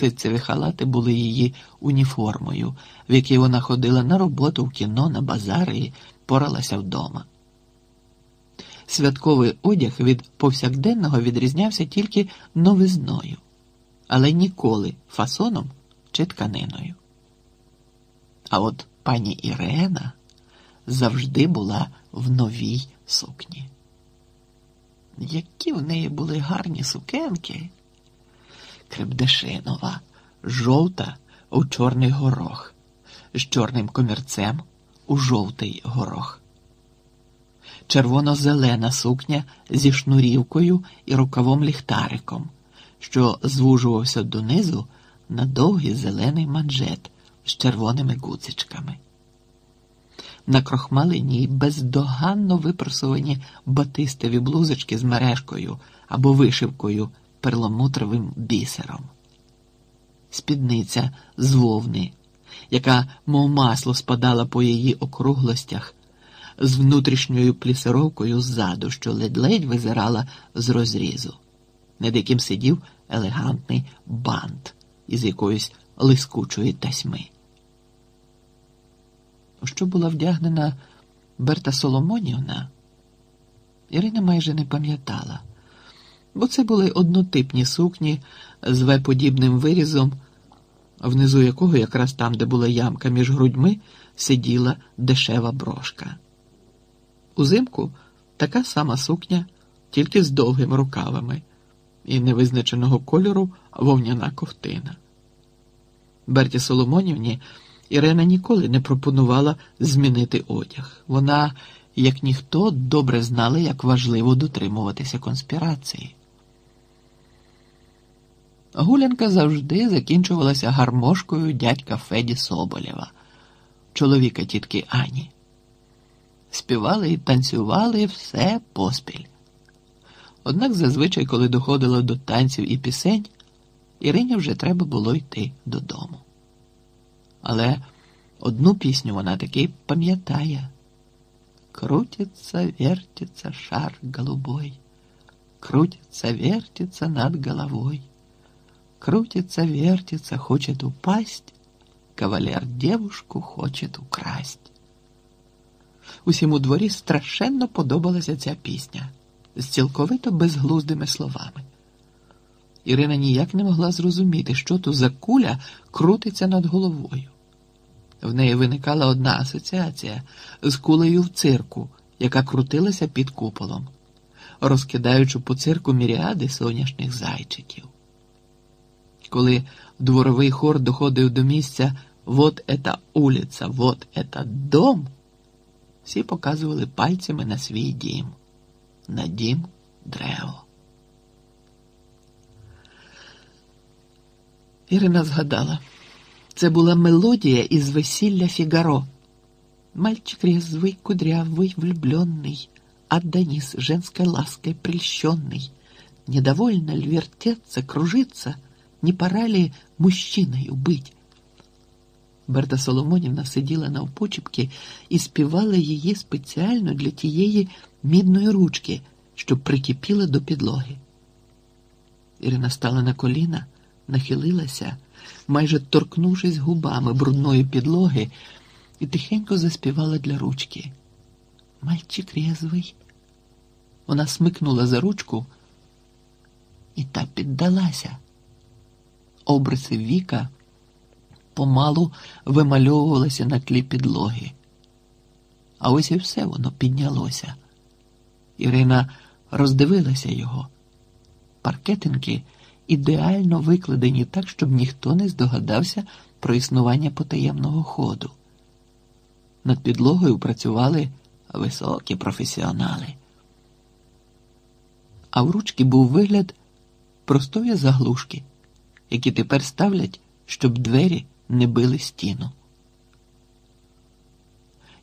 Ситцеві халати були її уніформою, в якій вона ходила на роботу, в кіно, на базари і поралася вдома. Святковий одяг від повсякденного відрізнявся тільки новизною, але ніколи фасоном чи тканиною. А от пані Ірена завжди була в новій сукні. Які в неї були гарні сукенки, крепдешинова, жовта у чорний горох, з чорним комірцем у жовтий горох, червоно-зелена сукня зі шнурівкою і рукавом ліхтариком, що звужувався донизу на довгий зелений манжет з червоними гуцичками. На крохмалині бездоганно випросувані батистові блузочки з мережкою або вишивкою перламутровим бісером, спідниця з вовни, яка, мов масло, спадала по її округлостях, з внутрішньою плісировкою ззаду, що ледь-ледь визирала з розрізу, над яким сидів елегантний бант із якоїсь лискучої тасьми. Що була вдягнена Берта Соломонівна, Ірина майже не пам'ятала, бо це були однотипні сукні з веподібним вирізом, внизу якого, якраз там, де була ямка між грудьми, сиділа дешева брошка. Узимку така сама сукня, тільки з довгими рукавами і невизначеного кольору вовняна ковтина. Берті Соломонівні Ірена ніколи не пропонувала змінити одяг. Вона, як ніхто, добре знала, як важливо дотримуватися конспірації. Гулянка завжди закінчувалася гармошкою дядька Феді Соболєва, чоловіка тітки Ані. Співали і танцювали все поспіль. Однак зазвичай, коли доходило до танців і пісень, Ірині вже треба було йти додому. Але одну пісню вона таки пам'ятає. Крутится, вертится шар голубой, Крутится, вертится над головой, Крутится, вертится, хочет упасть, Кавалер девушку хочет украсть. Усім у дворі страшенно подобалася ця пісня з цілковито безглуздими словами. Ірина ніяк не могла зрозуміти, що то за куля крутиться над головою. В неї виникала одна асоціація з кулею в цирку, яка крутилася під куполом, розкидаючи по цирку міріади соняшних зайчиків Коли дворовий хор доходив до місця «Вот ета улиця, вот ета дом, всі показували пальцями на свій дім, на дім древо. Ірина згадала. Це була мелодія із весілля Фігаро. Мальчик резвый, кудрявый, влюбленный, От Данис женской лаской прельщенный. Недовольно ль вертеться, кружиться, не пора ли мужчиною быть? Берта Соломонівна сиділа на навпочепки і співала її спеціально для тієї мідної ручки, що прикипіла до підлоги. Ірина стала на коліна нахилилася, майже торкнувшись губами брудної підлоги, і тихенько заспівала для ручки. Мальчик резвий. Вона смикнула за ручку і та піддалася. Обриси віка помалу вимальовувалися на тлі підлоги. А ось і все воно піднялося. Ірина роздивилася його. Паркетинки – ідеально викладені так, щоб ніхто не здогадався про існування потаємного ходу. Над підлогою працювали високі професіонали. А в ручки був вигляд простої заглушки, які тепер ставлять, щоб двері не били стіну.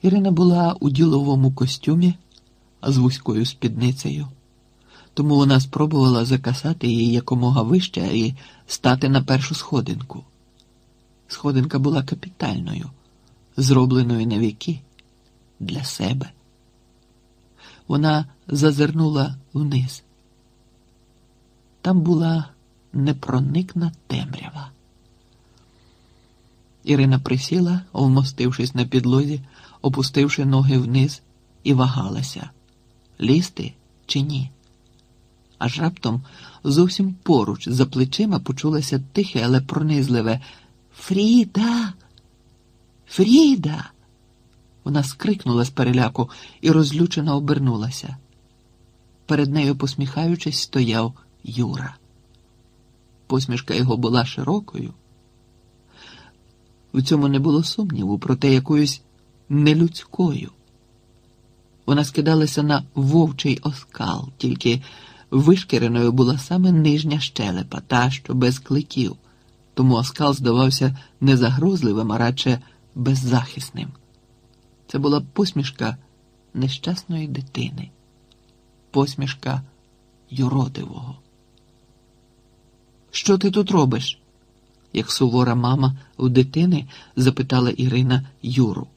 Ірина була у діловому костюмі з вузькою спідницею тому вона спробувала закасати її якомога вище і стати на першу сходинку. Сходинка була капітальною, зробленою на віки для себе. Вона зазирнула вниз. Там була непроникна темрява. Ірина присіла, вмостившись на підлозі, опустивши ноги вниз, і вагалася лізти чи ні. Аж раптом зовсім поруч за плечима почулося тихе, але пронизливе Фріда. Фріда. Вона скрикнула з переляку і розлючено обернулася. Перед нею, посміхаючись, стояв Юра. Посмішка його була широкою. В цьому не було сумніву, проте якоюсь нелюдською. Вона скидалася на вовчий оскал, тільки вишкіреною була саме нижня щелепа, та що без кликів, тому оскал здавався не загрозливим, а радше беззахисним. Це була посмішка нещасної дитини, посмішка юродивого. Що ти тут робиш? як сувора мама у дитини запитала Ірина Юру.